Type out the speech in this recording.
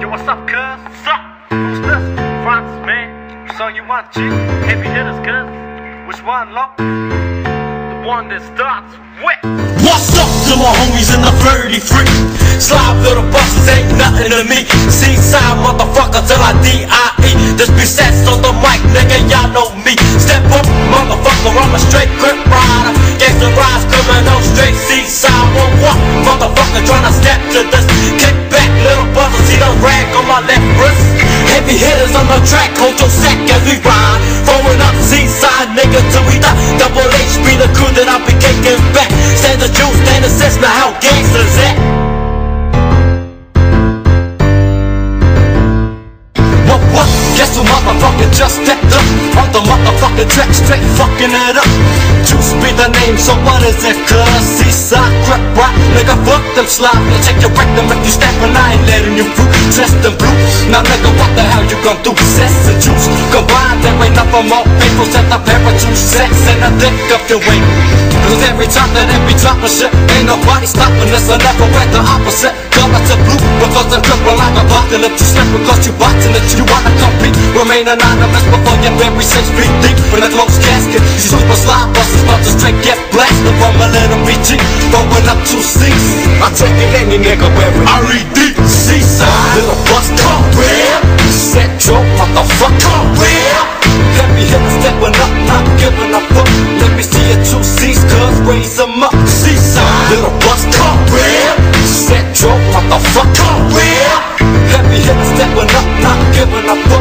Yo, what's up, cuz? What's up? Who's this? France, man. Song you want, G? Heavy hitters, cuz. Which one, lo? The one that starts with. What's up to my homies in the 33? Slide little buses ain't nothing to me. Seaside motherfucker till I D.I.E. Just be sets on the mic, nigga, y'all know me. Step up, motherfucker, I'm a straight Crip rider. Gangsta rise criminal, straight seaside. The track, hold your sack as we ride. Throwing up seaside, nigga, till we die. Double H be the crew that I be kicking back. Stand the juice, stand the sense, now how gangsters at? What, what? Guess who motherfucking just stepped up On the motherfucking track, straight fucking it up Juice be the name, so what is it, cuz? Seaside, crap, rock, nigga, fuck them slime Now check your rectum if you step and I ain't letting you through Dressed in blue, now nigga, what the hell you gon' do? Sex and juice, combined, there ain't nothing more painful Set the pair of two sex and a dick up your way. Cause every time that it be dropping shit Ain't nobody stopping us, I never went the opposite. Color to blue, because I'm triple like a bottle If you slip because you boxing it, you wanna compete Remain anonymous before you're bury six feet deep In a closed casket, these super slide buses About to straight get blasted from a little BG Throwing up two seats I take it any nigga wearing R.E.D. Seaside, me hip, stepping up, not giving up fuck. Let me see your two C's, cuz raise them up. Seaside, little bust, come real. Central, Come real. Heavy hitter stepping up, not giving up fuck.